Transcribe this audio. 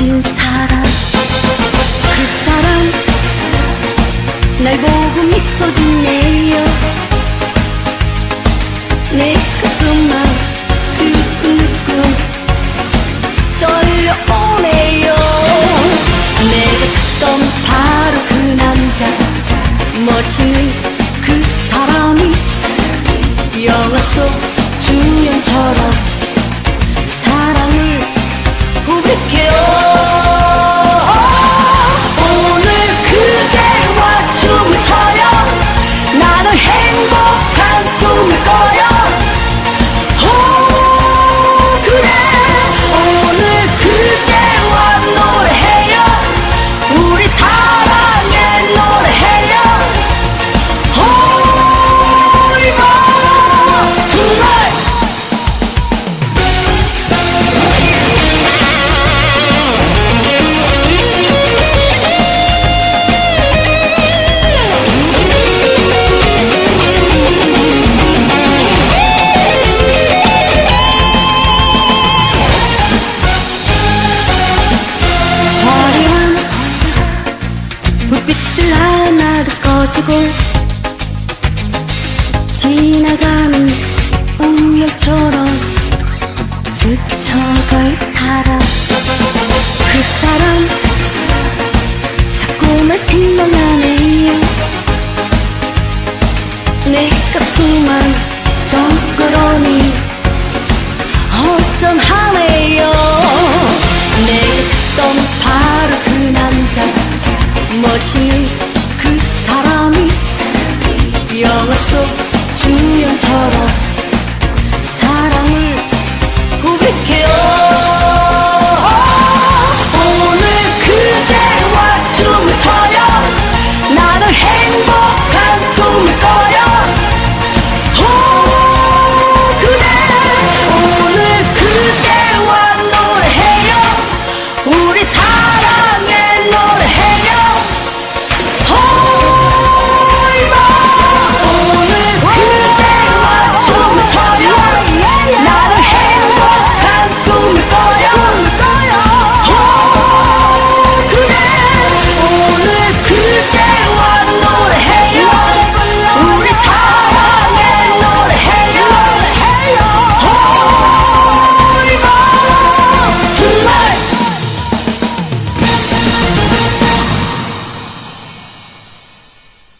친 사람. 그 사람 날 보고 미소 짓네요. 내가 사라지고 지나가는 운명처럼 스쳐갈 사람. 그 사람 자꾸만 생각나네요 내 가슴만 덩그러니 어쩜 하네요. 내게 줬던 우연처럼